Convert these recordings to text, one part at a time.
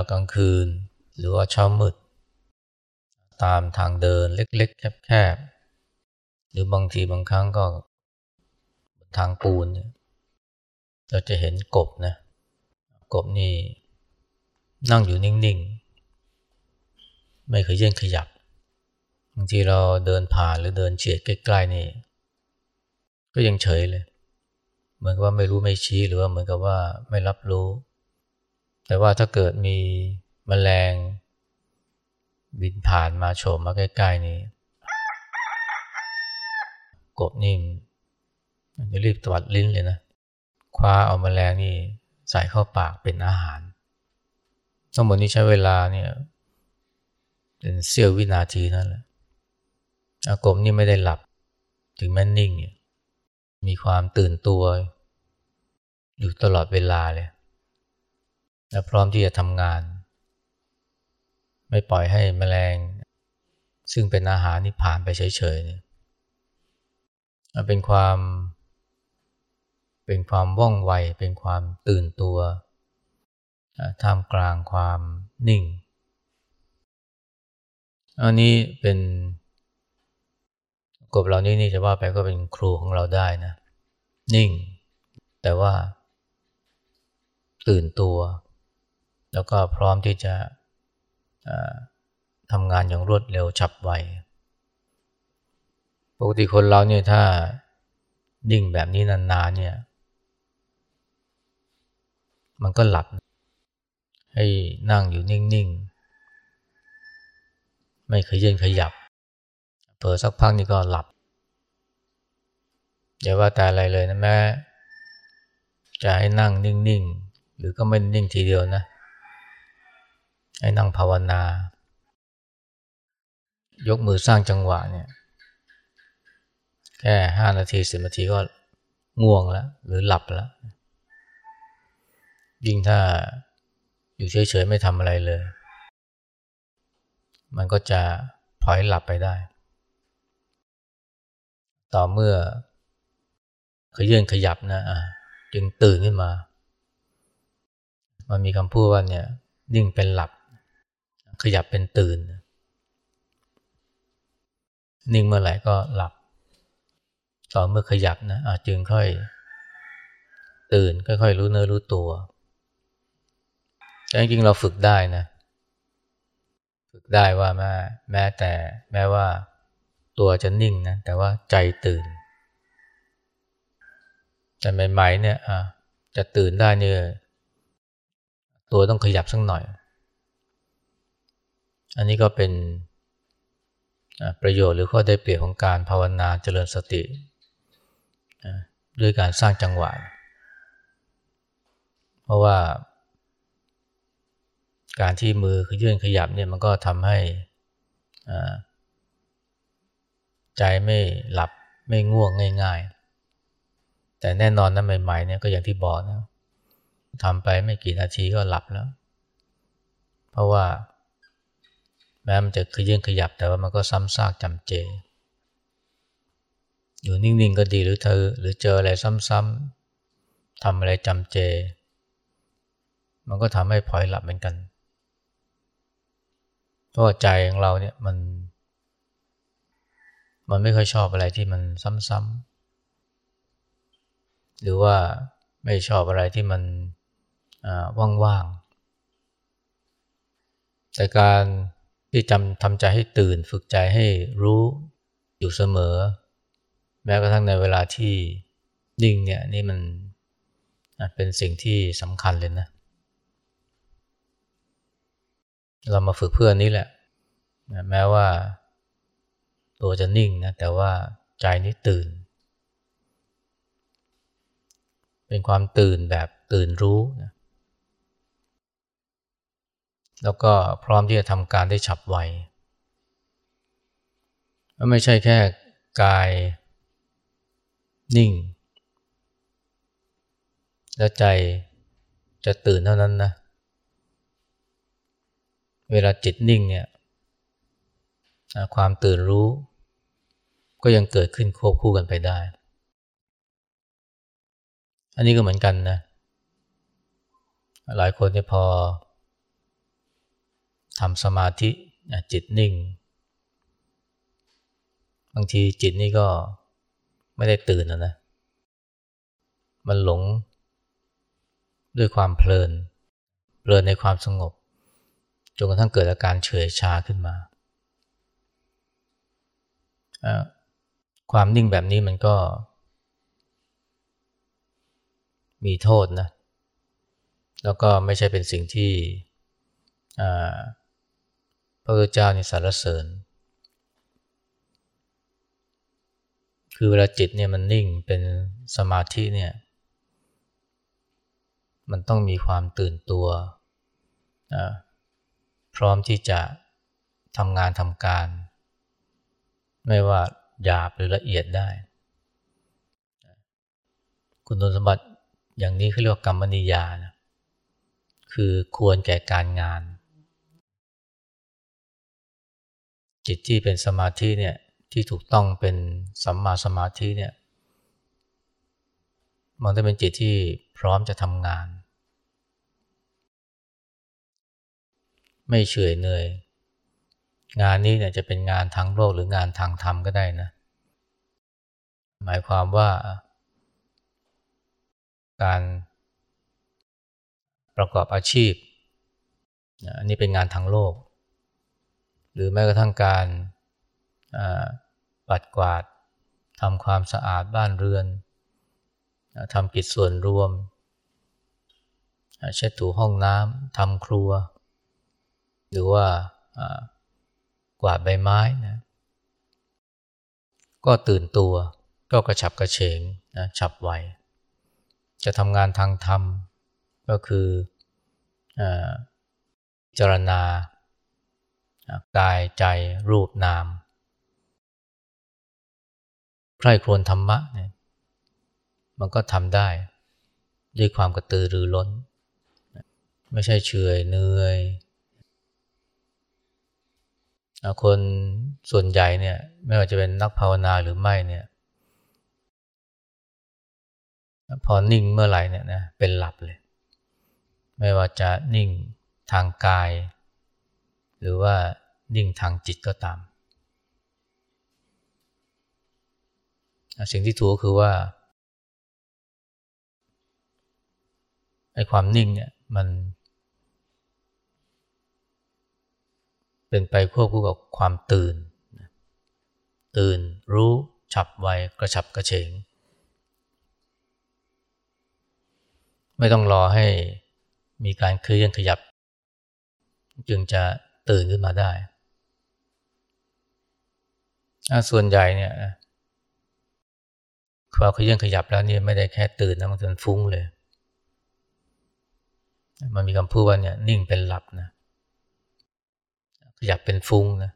ากลางคืน หรือว่าเช้ามืด ตามทางเดินเล็กๆ แคบๆ หรือบางทีบางครั้งก็ทางปูน เราจะเห็นกบนะ กบนี่นั่งอยู่นิ่งๆ ไม่เคยเยื่นขยับ บางทีเราเดินผ่านหรือเดินเฉียดใกล้ ๆ นี่ ก็ยังเฉยเลย เหมือนกับว่าไม่รู้ไม่ชี้หรือว่าเหมือนกับว่าไม่รับรู้ แต่ว่าถ้าเกิดมีมแมลงบินผ่านมาโฉมมาใกล้ๆนี่กบนิ่มจะรีบตวัดลิ้นเลยนะ คว้าเอามแมลงนี่ใส่เข้าปากเป็นอาหาร ทั้งหมดนี้ใช้เวลาเนี่ยเป็นเสี้ยววินาทีนั่นแหละอากบนี่ไม่ได้หลับ ถึงแม่นิ่งเนี่ยมีความตื่นตัว อยู่ตลอดเวลาเลย และพร้อมที่จะทำงาน ไม่ปล่อยให้แมลง ซึ่งเป็นอาหารนี่ผ่านไปเฉยๆเนี่ยเป็นความเป็นความว่องไว เป็นความตื่นตัวท่ามกลางความนิ่ง อันนี้เป็นกบเหล่านี้นี่จะว่าไปก็เป็นครูของเราได้นะ นิ่ง แต่ว่าตื่นตัว แล้วก็พร้อมที่จะทำงานอย่างรวดเร็วฉับไว ปกติคนเราเนี่ยถ้านิ่งแบบนี้นานๆเนี่ย มันก็หลับ ให้นั่งอยู่นิ่งๆ ไม่เคยยืนขยับ เผลอสักพักนี่ก็หลับอย่าว่าแต่อะไรเลยนะแม่จะให้นั่งนิ่งๆ หรือก็ไม่นิ่งทีเดียวนะ ให้นั่งภาวนา ยกมือสร้างจังหวะเนี่ยแค่ห้านาทีสิบนาทีก็ง่วงแล้ว หรือหลับแล้ว ยิ่งถ้าอยู่เฉยๆไม่ทำอะไรเลย มันก็จะพลอยหลับไปได้ ต่อเมื่อขยื่นขยับนะะจึงตื่นขึ้นมา มันมีคำพูดว่าเนี่ย นิ่งเป็นหลับ ขยับเป็นตื่น นิ่งเมื่อไหร่ก็หลับ ต่อเมื่อขยับนะอาจจึงค่อย ตื่นค่อยๆรู้เนื้อรู้ตัวแต่จริงๆเราฝึกได้นะ ฝึกได้ว่าแม้แม้แต่แม้ว่าตัวจะนิ่งนะแต่ว่าใจตื่น แต่ใหม่ๆเนี่ยจะตื่นได้เนี่ยตัวต้องขยับสักหน่อย อันนี้ก็เป็นประโยชน์หรือข้อได้เปรียบของการภาวนาเจริญสติด้วยการสร้างจังหวะ เพราะว่า การที่มือขยื่นขยับเนี่ยมันก็ทำให้ใจไม่หลับไม่ง่วงง่าย ๆ แต่แน่นอนนะใหม่ๆเนี่ยก็อย่างที่บอกนะทำไปไม่กี่นาทีก็หลับแล้ว เพราะว่า แม้มันจะขยื่นขยับแต่ว่ามันก็ซ้ำซากจำเจ อยู่นิ่งๆก็ดีหรือเธอหรือเจออะไรซ้ำๆทำอะไรจำเจ มันก็ทำให้พลอยหลับเหมือนกันเพราะใจของเราเนี่ยมัน มันไม่ค่อยชอบอะไรที่มันซ้ำๆหรือว่าไม่ชอบอะไรที่มันว่างๆแต่การ ที่จำทำใจให้ตื่นฝึกใจให้รู้อยู่เสมอ แม้กระทั่งในเวลาที่นิ่งเนี่ยนี่มันเป็นสิ่งที่สำคัญเลยนะ เรามาฝึกเพื่อนนี้แหละ แม้ว่าตัวจะนิ่งนะแต่ว่าใจนี้ตื่น เป็นความตื่นแบบตื่นรู้นะ แล้วก็พร้อมที่จะทำการได้ฉับไวไม่ใช่แค่กายนิ่ง แล้วใจจะตื่นเท่านั้นนะ เวลาจิตนิ่งเนี่ยความตื่นรู้ ก็ยังเกิดขึ้นควบคู่กันไปได้ อันนี้ก็เหมือนกันนะ หลายคนเนี่ยพอ ทำสมาธิจิตนิ่ง บางทีจิตนี่ก็ไม่ได้ตื่นนะนะมันหลงด้วยความเพลิน เพลินในความสงบ จนกระทั่งเกิดอาการเฉยชาขึ้นมา ความนิ่งแบบนี้มันก็ มีโทษนะ แล้วก็ไม่ใช่เป็นสิ่งที่ ระพุทธเจ้านี่สรรเสริญ คือเวลาจิตเนี่ยมันนิ่งเป็นสมาธิเนี่ย มันต้องมีความตื่นตัว พร้อมที่จะทำงานทำการ ไม่ว่าหยาบหรือละเอียดได้ คุณสมบัติอย่างนี้เขาเรียกว่ากรรมนิยานะคือควรแก่การงาน จิตที่เป็นสมาธิเนี่ยที่ถูกต้องเป็นสัมมาสมาธิเนี่ยมันจะเป็นจิตที่พร้อมจะทำงาน ไม่เฉยเหนื่อย งานนี้เนี่ยจะเป็นงานทางโลกหรืองานทางธรรมก็ได้นะ หมายความว่าการประกอบอาชีพอันนี้เป็นงานทางโลก หรือแม้กระทั่งการปัดกวาดทำความสะอาดบ้านเรือนทำกิจส่วนรวมเช็ดถูห้องน้ำทำครัว หรือว่ากวาดใบไม้นะก็ตื่นตัวก็กระฉับกระเฉงนะฉับไว จะทำงานทางธรรม ก็คืออจารณา กายใจรูปนามใครควรธรรมะเนี่ยมันก็ทำได้ ด้วยความกระตือรือร้น ไม่ใช่เฉยเนื่อยคนส่วนใหญ่เนี่ยไม่ว่าจะเป็นนักภาวนาหรือไม่เนี่ยพอนิ่งเมื่อไหร่เนี่ยนะเป็นหลับเลย ไม่ว่าจะนิ่งทางกาย หรือว่านิ่งทางจิตก็ตาม สิ่งที่ถูกคือว่าไอ้ความนิ่งเนี่ยมัน เป็นไปควบคู่กับความตื่น ตื่นรู้ฉับไวกระฉับกระเฉง ไม่ต้องรอให้มีการเคลื่อนขยับ จึงจะ ตื่นขึ้นมาได้ส่วนใหญ่เนี่ยพอขยันขยับแล้วนี่ไม่ได้แค่ตื่นนะมันจนฟุ้งเลย มันมีคำพูดว่าเนี่ยนิ่งเป็นหลับนะ ขยับเป็นฟุ้งนะ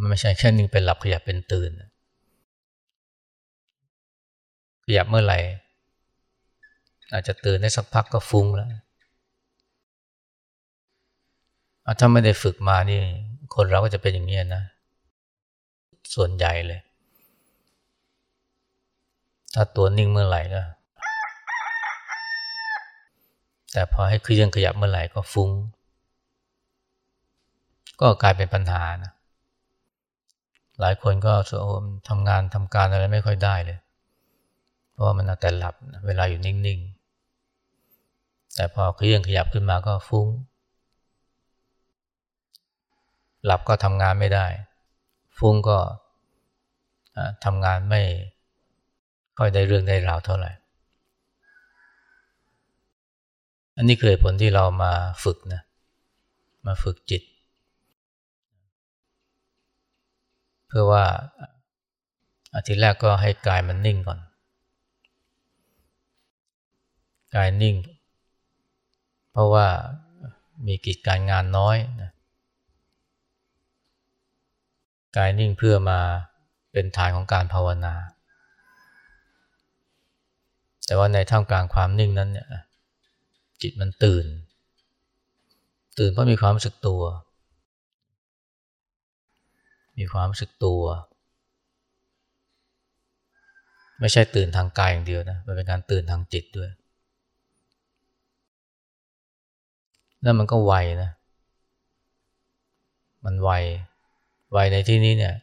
มันไม่ใช่แค่นิ่งเป็นหลับขยับเป็นตื่นขยับเมื่อไหร่ อาจจะตื่นได้สักพักก็ฟุ้งแล้ว ถ้าไม่ได้ฝึกมานี่ คนเราก็จะเป็นอย่างนี้นะ ส่วนใหญ่เลย ถ้าตัวนิ่งเมื่อไหร่ก็ แต่พอให้เคลื่อนขยับเมื่อไหร่ก็ฟุง้ง ก็กลายเป็นปัญหานะหลายคนก็สมทำงานทำการอะไรไม่ค่อยได้เลย เพราะว่ามันแต่หลับเวลาอยู่นิ่ง ๆ แต่พอเคลื่อนขยับขึ้นมาก็ฟุง้ง หลับก็ทำงานไม่ได้ ฟุ้งก็ทำงานไม่ค่อยได้เรื่องได้ราวเท่าไหร่ อันนี้คือผลที่เรามาฝึกนะ มาฝึกจิต เพื่อว่าอาทิตย์แรกก็ให้กายมันนิ่งก่อน กายนิ่ง เพราะว่ามีกิจการงานน้อยนะ กายนิ่งเพื่อมาเป็นฐานของการภาวนา แต่ว่าในท่ามกลางความนิ่งนั้นเนี่ยจิตมันตื่น ตื่นเพราะมีความรู้สึกตัว มีความรู้สึกตัว ไม่ใช่ตื่นทางกายอย่างเดียวนะมันเป็นการตื่นทางจิตด้วยแล้วมันก็ไวนะ มันไว ไวในที่นี้เนี่ย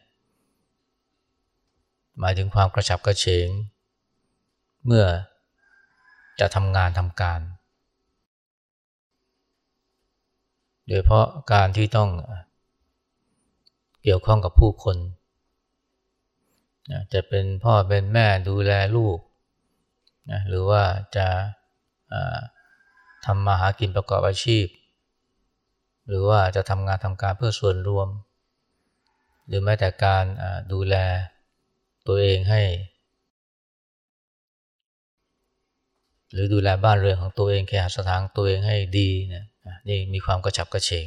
หมายถึงความกระฉับกระเฉง เมื่อจะทำงานทำการ โดยเพราะการที่ต้องเกี่ยวข้องกับผู้คนจะเป็นพ่อเป็นแม่ดูแลลูกหรือว่าจะทำมาหากินประกอบอาชีพ หรือว่าจะทำงานทำการเพื่อส่วนรวม หรือแม้แต่การดูแลตัวเองให้ หรือดูแลบ้านเรือนของตัวเองแค่สถานตัวเองให้ดีเนี่ยนี่มีความกระฉับกระเฉง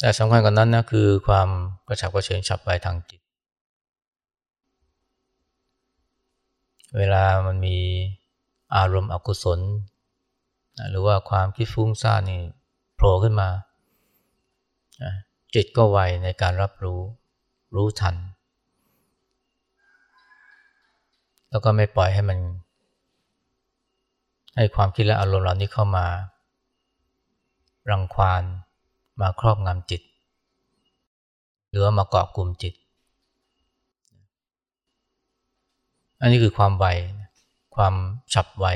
แต่สำคัญกว่านั้นนะคือความกระฉับกระเฉงฉับไปทางจิต เวลามันมีอารมณ์อกุศล หรือว่าความคิดฟุ้งซ่านนี่โผล่ขึ้นมา จิตก็ไวในการรับรู้รู้ทัน แล้วก็ไม่ปล่อยให้มัน ให้ความคิดและอารมณ์เหล่านี้เข้ามา รังควานมาครอบงำจิต หรือามาเกาะกลุ่มจิต อันนี้คือความไวความฉับไว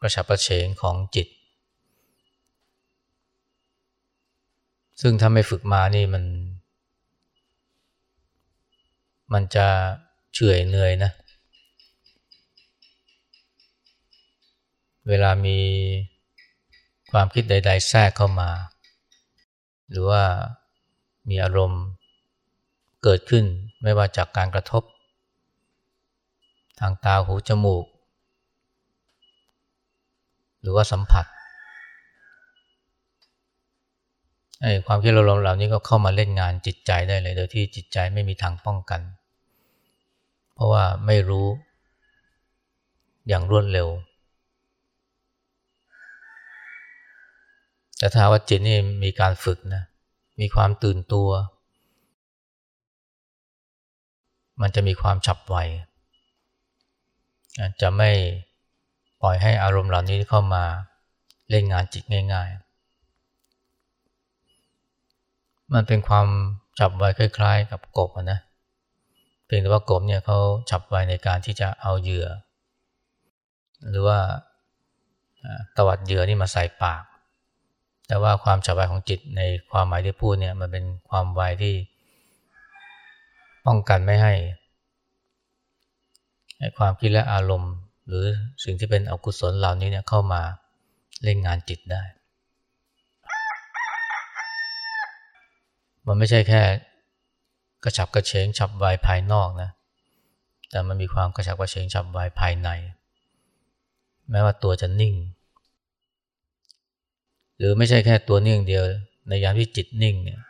กระฉับกระเฉงของจิต ซึ่งถ้าไม่ฝึกมานี่มัน มันจะเฉื่อยเหนื่อยนะ เวลามีความคิดใด ๆ แทรกเข้ามา หรือว่ามีอารมณ์เกิดขึ้นไม่ว่าจากการกระทบ ทางตาหูจมูก หรือว่าสัมผัส ไอ้ความคิดเราลมเหล่านี้ก็เข้ามาเล่นงานจิตใจได้เลย โดยที่จิตใจไม่มีทางป้องกัน เพราะว่าไม่รู้อย่างรวดเร็ว แต่ถ้าว่าจิตนี่มีการฝึกนะ มีความตื่นตัว มันจะมีความฉับไว จะไม่ปล่อยให้อารมณ์เหล่านี้เข้ามาเล่นงานจิตง่าย ๆ มันเป็นความจับไวคล้าย ๆ กับกบนะเพียงแต่ว่ากบเนี่ยเขาจับไวในการที่จะเอาเหยื่อ หรือว่าตวัดเหยื่อนี่มาใส่ปาก แต่ว่าความจับไวของจิตในความหมายที่พูดเนี่ยมันเป็นความไวที่ป้องกันไม่ให้ความคิดและอารมณ์ หรือสิ่งที่เป็นอกุศลเหล่านี้เนี่ยเข้ามาเล่นงานจิตได้ มันไม่ใช่แค่กระฉับกระเฉงฉับไวภายนอกนะ แต่มันมีความกระฉับกระเฉงฉับไวภายใน แม้ว่าตัวจะนิ่ง หรือไม่ใช่แค่ตัวนิ่งเดียว ในยามที่จิตนิ่งเนี่ย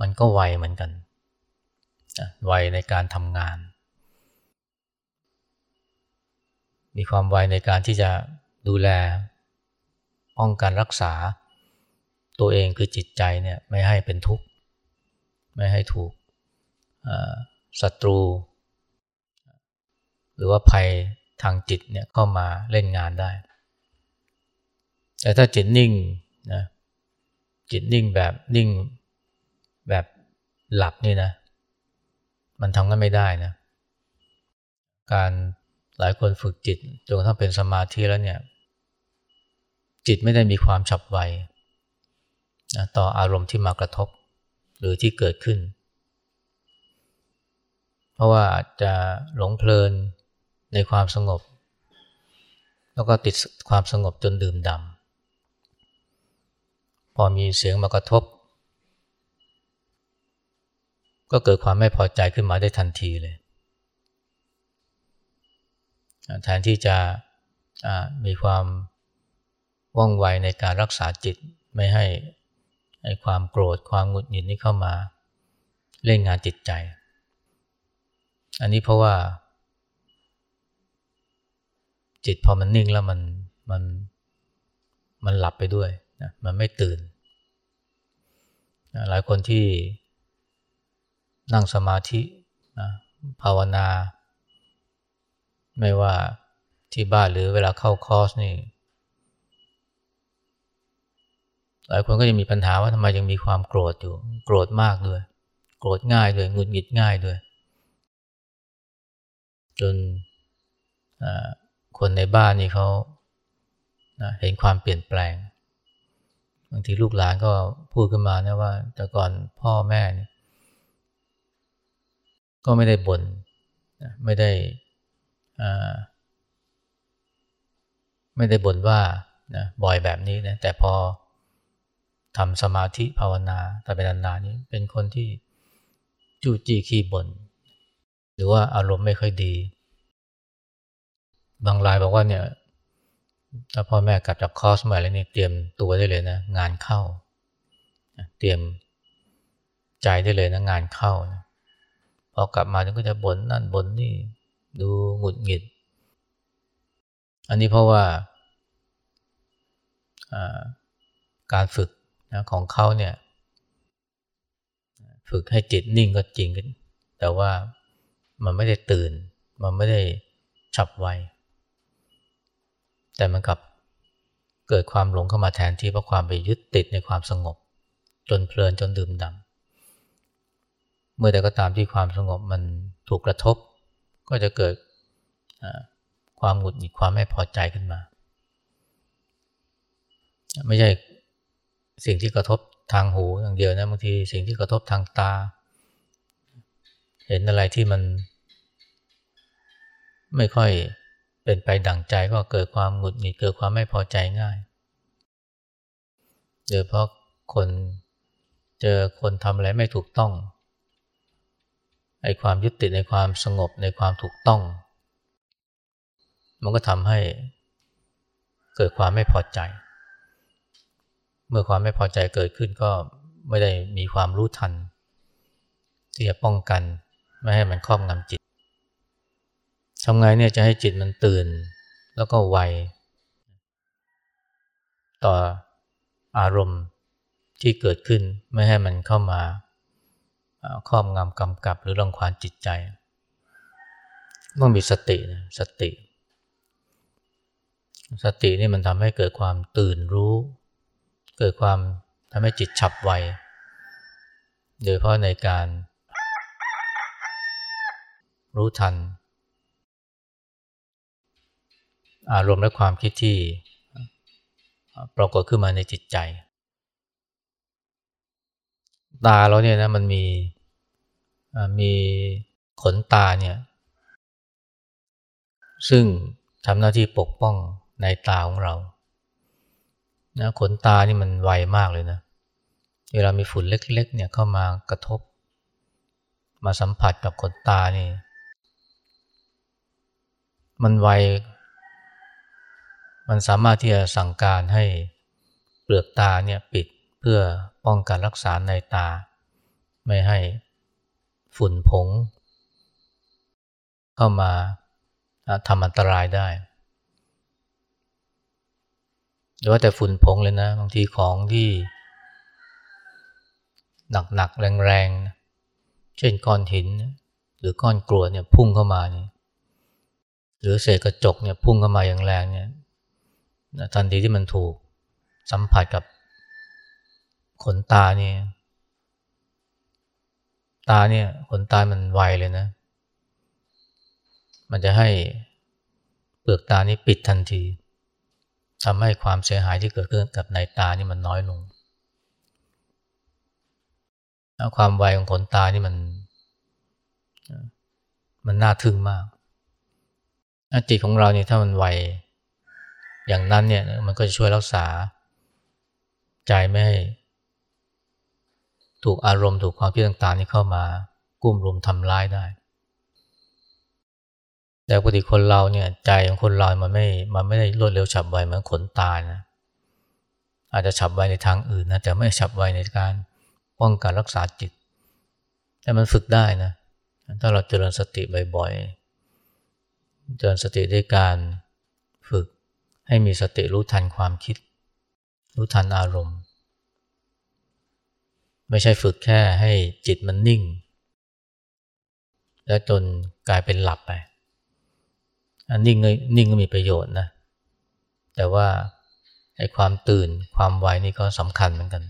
มันก็ไวเหมือนกัน ไวในการทำงาน มีความไวในการที่จะดูแล ป้องกันรักษา ตัวเองคือจิตใจเนี่ยไม่ให้เป็นทุกข์ ไม่ให้ถูกศัตรู หรือว่าภัยทางจิตเนี่ยเข้ามาเล่นงานได้ แต่ถ้าจิตนิ่งนะจิตนิ่งแบบนิ่งแบบหลับนี่นะ มันทำกันไม่ได้นะการหลายคนฝึกจิตจนกระทั่งเป็นสมาธิแล้วเนี่ย จิตไม่ได้มีความฉับไว ต่ออารมณ์ที่มากระทบ หรือที่เกิดขึ้น เพราะว่าอาจจะหลงเพลินในความสงบ แล้วก็ติดความสงบจนดื่มดำพอมีเสียงมากระทบ ก็เกิดความไม่พอใจขึ้นมาได้ทันทีเลยแทนที่จะมีความว่องไวในการรักษาจิตไม่ให้ ให้ความโกรธความหงุดหงิดนี้เข้ามาเล่นงานจิตใจ อันนี้เพราะว่า จิตพอมันนิ่งแล้วมันมันมันหลับไปด้วยนะมันไม่ตื่นหลายคนที่นั่งสมาธินะภาวนา ไม่ว่าที่บ้านหรือเวลาเข้าคอร์สนี่ หลายคนก็จะมีปัญหาว่าทำไมยังมีความโกรธอยู่ โกรธมากด้วย โกรธง่ายด้วยหงุดหงิดง่ายด้วย จนคนในบ้านนี่เขาเห็นความเปลี่ยนแปลงบางทีลูกหลานก็พูดขึ้นมานะว่า แต่ก่อนพ่อแม่นี่ก็ไม่ได้บน่นไม่ได้ไม่ได้บ่นว่านะบ่อยแบบนี้นะแต่พอ ทำสมาธิภาวนาแต่เป็นนานๆนี้เป็นคนที่จู้จี้ขี้บน่นหรือว่าอารมณ์ไม่ค่อยดี บางรายบอกว่าเนี่ยถ้าพ่อแม่กลับจากคอร์สใหม่แล้วเนี่ยเตรียมตัวได้เลยนะ งานเข้า เตรียมใจได้เลยนะงานเข้านะพอกลับมาก็จะบ่นนั่นบ่นนี่ดูหงุดหงิด อันนี้เพราะว่า การฝึก นะของเขาเนี่ยฝึกให้จิตนิ่งก็จริง แต่ว่ามันไม่ได้ตื่น มันไม่ได้ฉับไว แต่มันกับเกิดความหลงเข้ามาแทนที่เพราะความไปยึดติดในความสงบ จนเพลินจนดื่มดำเมื่อใดก็ตามที่ความสงบมันถูกกระทบ ก็จะเกิดความหงุดหงิดความไม่พอใจขึ้นมา ไม่ใช่ สิ่งที่กระทบทางหูอย่างเดียวนะบางทีสิ่งที่กระทบทางตา เห็นอะไรที่มัน ไม่ค่อยเป็นไปดั่งใจก็เกิดความหงุดหงิดเกิดความไม่พอใจง่ายโดยเพราะคนเจอคนทำอะไรไม่ถูกต้องไอ้ความยึดติดในความสงบในความถูกต้อง มันก็ทำให้เกิดความไม่พอใจ เมื่อความไม่พอใจเกิดขึ้นก็ไม่ได้มีความรู้ทัน ที่จะป้องกันไม่ให้มันครอบงำจิตทำไงเนี่ยจะให้จิตมันตื่น แล้วก็ไวต่ออารมณ์ที่เกิดขึ้นไม่ให้มันเข้ามาครอบงำกำกับหรือรังควานจิตใจ ต้องมีสตินะสติ สตินี่มันทำให้เกิดความตื่นรู้ เกิดความทำให้จิตฉับไว โดยเพราะในการรู้ทัน อารมณ์และความคิดที่ปรากฏขึ้นมาในจิตใจ ตาเราเนี่ยนะมันมีมีขนตาเนี่ย ซึ่งทำหน้าที่ปกป้องในตาของเรา นะขนตานี่มันไวมากเลยนะ เวลามีฝุ่นเล็กๆเนี่ยเข้ามากระทบ มาสัมผัสกับขนตานี่ มันไว มันสามารถที่จะสั่งการให้เปลือกตาเนี่ยปิดเพื่อป้องกันรักษาในตา ไม่ให้ฝุ่นผง เข้ามาทำอันตรายได้ หรือว่าแต่ฝุ่นผงเลยนะ บางทีของที่ หนักๆแรงๆเช่นก้อนหิน หรือก้อนกรวดเนี่ยพุ่งเข้ามานี่หรือเศษกระจกเนี่ยพุ่งเข้ามาอย่างแรงเนี่ยทันทีที่มันถูกสัมผัสกับขนตาเนี่ยตาเนี่ยขนตามันไวเลยนะ มันจะให้เปลือกตานี้ปิดทันที ทำให้ความเสียหายที่เกิดขึ้นกับในตานี่มันน้อยลง ความไวของขนตานี่มัน มันน่าทึ่งมากจิตของเราเนี่ยถ้ามันไวอย่างนั้นเนี่ยมันก็จะช่วยรักษา ใจไม่ให้ถูกอารมณ์ถูกความคิดต่างๆนี่เข้ามากุ้มรุมทำร้ายได้ แต่ปกติคนเราเนี่ยใจของคนเรา มันไม่ มันไม่ได้รวดเร็วฉับไวเหมือนขนตายนะ อาจจะฉับไวในทางอื่นนะ แต่ไม่ฉับไวในการป้องกันรักษาจิต แต่มันฝึกได้นะ ถ้าเราเจริญสติบ่อยๆ เจริญสติด้วยการฝึกให้มีสติรู้ทันความคิด รู้ทันอารมณ์ ไม่ใช่ฝึกแค่ให้จิตมันนิ่ง แล้วจนกลายเป็นหลับไป นนิ่งนิ่งก็มีประโยชน์นะ แต่ว่าไอ้ความตื่นความไวนี่ก็สำคัญเหมือนกัน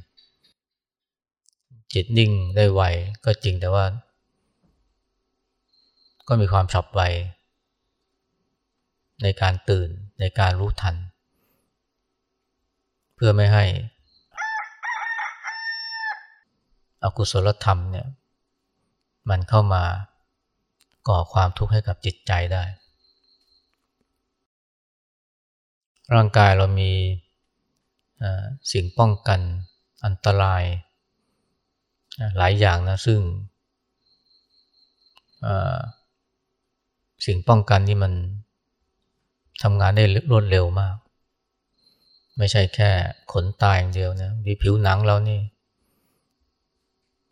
จิตนิ่งได้ไวก็จริงแต่ว่า ก็มีความฉับไว ในการตื่นในการรู้ทัน เพื่อไม่ให้อกุศลธรรมเนี่ยมันเข้ามาก่อความทุกข์ให้กับจิตใจได้ ร่างกายเรามีสิ่งป้องกันอันตรายหลายอย่างนะซึ่งสิ่งป้องกันนี่มันทำงานได้รวดเร็วมาก ไม่ใช่แค่ขนตายอย่างเดียวนะมีผิวหนังเรานี่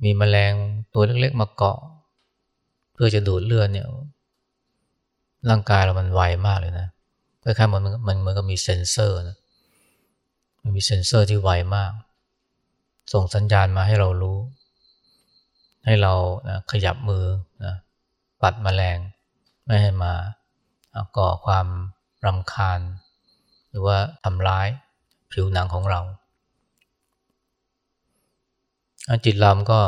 มีแมลงตัวเล็กๆมาเกาะ เพื่อจะดูดเลือดเนี่ยร่างกายเรามันไวมากเลยนะ คล้ายๆมันมันเหมือนกับมีเซ็นเซอร์นะมันมีเซ็นเซอร์ที่ไวมาก ส่งสัญญาณมาให้เรารู้ ให้เรานะขยับมือนะปัดมแมลงไม่ให้มาก่อความรำคาญ หรือว่าทำร้ายผิวหนังของเราจิตเราก็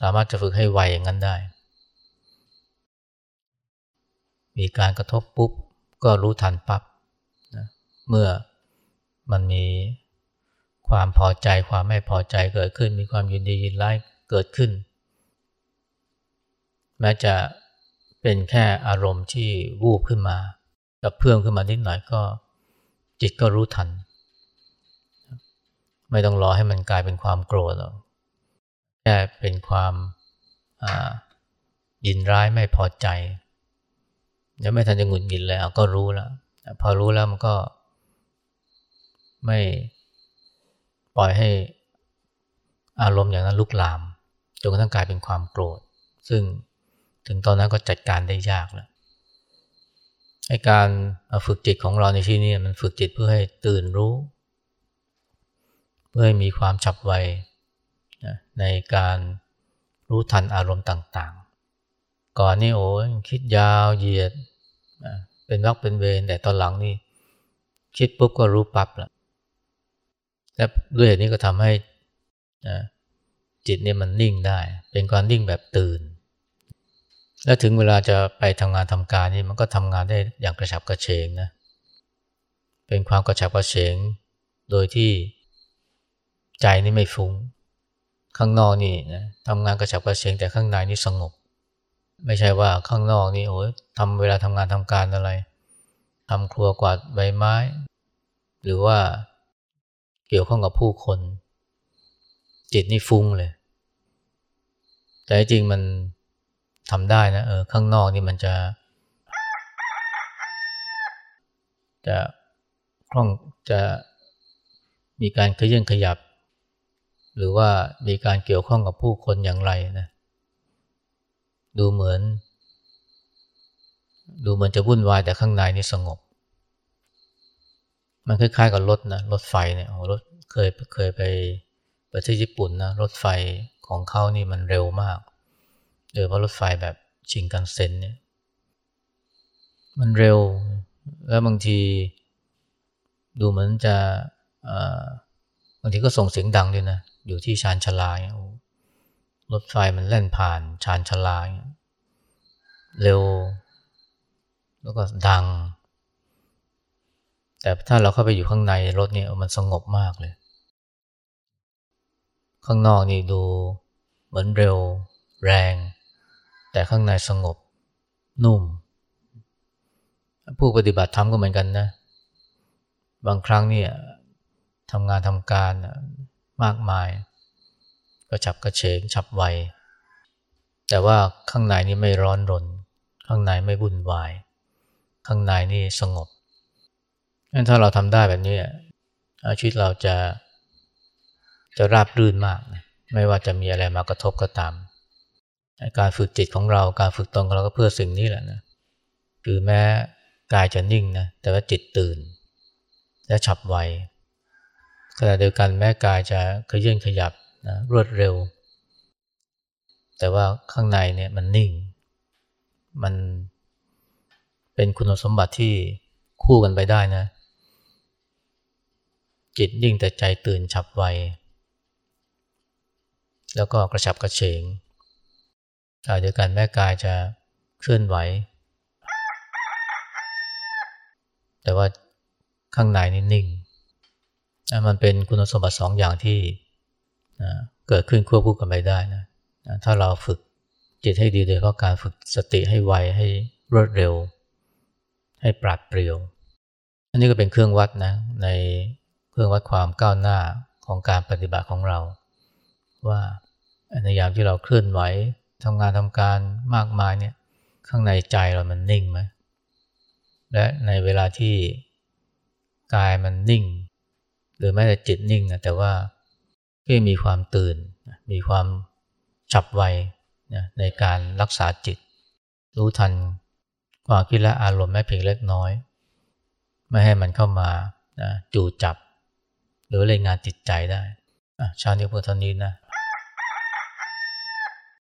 สามารถจะฝึกให้ไวอย่างนั้นได้ มีการกระทบปุ๊บ ก็รู้ทันปับ๊บนะเมื่อมันมีความพอใจความไม่พอใจเกิดขึ้น มีความยินดียินร้ายเกิดขึ้น แม้จะเป็นแค่อารมณ์ที่วูบขึ้นมากับเพื่อมขึ้นมานิดหน่อยก็จิตก็รู้ทัน ไม่ต้องรอให้มันกลายเป็นความโกรธหรอกแค่เป็นความยินร้ายไม่พอใจ ยังไม่ทันจะหงุดหงิดเลยก็รู้แล้วพอรู้แล้วมันก็ ไม่ปล่อยให้อารมณ์อย่างนั้นลุกลามจนกระทั่งกลายเป็นความโกรธ ซึ่งถึงตอนนั้นก็จัดการได้ยากแล้วให้การฝึกจิตของเราในที่นี้มันฝึกจิตเพื่อให้ตื่นรู้ เพื่อให้มีความฉับไวในการรู้ทันอารมณ์ต่างๆ ก่อนนี่โอ้คิดยาวเหยียดเป็นวักเป็นเวรแต่ตอนหลังนี่คิดปุ๊บก็รู้ปั๊บละและด้วยเหตุนี้ก็ทำให้จิตเนี่ยมันนิ่งได้ เป็นการนิ่งแบบตื่น และถึงเวลาจะไปทำงานทำการนี่มันก็ทำงานได้อย่างกระฉับกระเฉงนะเป็นความกระฉับกระเฉง โดยที่ใจนี่ไม่ฟุง้งข้างนอกนี่นะทำงานกระฉับกระเฉงแต่ข้างในนี่สงบ ไม่ใช่ว่าข้างนอกนี่โอ้ยทำเวลาทำงานทำการอะไรทำครัวกวาดใบไม้ หรือว่าเกี่ยวข้องกับผู้คน จิตนี่ฟุ้งเลย แต่จริงมันทำได้นะเออข้างนอกนี่มันจะ จะคล่องจะมีการขยื่นขยับ หรือว่ามีการเกี่ยวข้องกับผู้คนอย่างไรนะ ดูเหมือน ดูเหมือนจะวุ่นวายแต่ข้างในนี่สงบ มันคล้ายๆกับรถนะรถไฟเนี่ยรถเคยเคยไปประเทศญี่ปุ่นนะรถไฟของเขานี่มันเร็วมากโดยเพราะรถไฟแบบชิงกันเซ็นเนี่ยมันเร็ว แล้วบางทีดูเหมือนจะบางทีก็ส่งเสียงดังด้วยนะ อยู่ที่ชานชลา รถไฟมันแล่นผ่านชานชลาเร็ว แล้วก็ดัง แต่ถ้าเราเข้าไปอยู่ข้างในรถเนี่ยมันสงบมากเลย ข้างนอกนี่ดูเหมือนเร็ว แรง แต่ข้างในสงบ นุ่ม ผู้ปฏิบัติธรรมก็เหมือนกันนะ บางครั้งเนี่ยทำงานทำการมากมาย กระฉับกระเฉงฉับไว แต่ว่าข้างในนี่ไม่ร้อนรน ข้างในไม่วุ่นวาย ข้างในนี่สงบงั้นถ้าเราทำได้แบบนี้ชีวิตเราจะจะราบรื่นมากนะไม่ว่าจะมีอะไรมากระทบก็ตาม การฝึกจิตของเราการฝึกตนของเราก็เพื่อสิ่งนี้แหละนะคือแม้กายจะนิ่งนะแต่ว่าจิตตื่น และฉับไวขณะเดียวกันแม้กายจะขยื่นขยับ นะรวดเร็ว แต่ว่าข้างในเนี่ยมันนิ่ง มันเป็นคุณสมบัติที่คู่กันไปได้นะ จิตนิ่งแต่ใจตื่นฉับไว แล้วก็กระฉับกระเฉงขณะเดียวกันแม่กายจะเคลื่อนไหว แต่ว่าข้างในนี่นิ่ง มันเป็นคุณสมบัติสองอย่างที่ เกิดขึ้นควบคู่กันไปได้นะถ้าเราฝึกจิตให้ดีโดยเพราะการฝึกสติให้ไวให้รวดเร็ว ให้ปราดเปรียว อันนี้ก็เป็นเครื่องวัดนะในเครื่องวัดความก้าวหน้าของการปฏิบัติของเรา ว่าในยามที่เราเคลื่อนไหวทำงานทำการมากมายเนี่ยข้างในใจเรามันนิ่งไหมและในเวลาที่กายมันนิ่ง หรือแม้แต่จิตนิ่งนะแต่ว่า ที่มีความตื่น มีความฉับไวในการรักษาจิต รู้ทันความคิดและอารมณ์แม้เพียงเล็กน้อย ไม่ให้มันเข้ามาจู่จับ หรือรายงานจิตใจได้ชาวนี้พุทธนี้นะ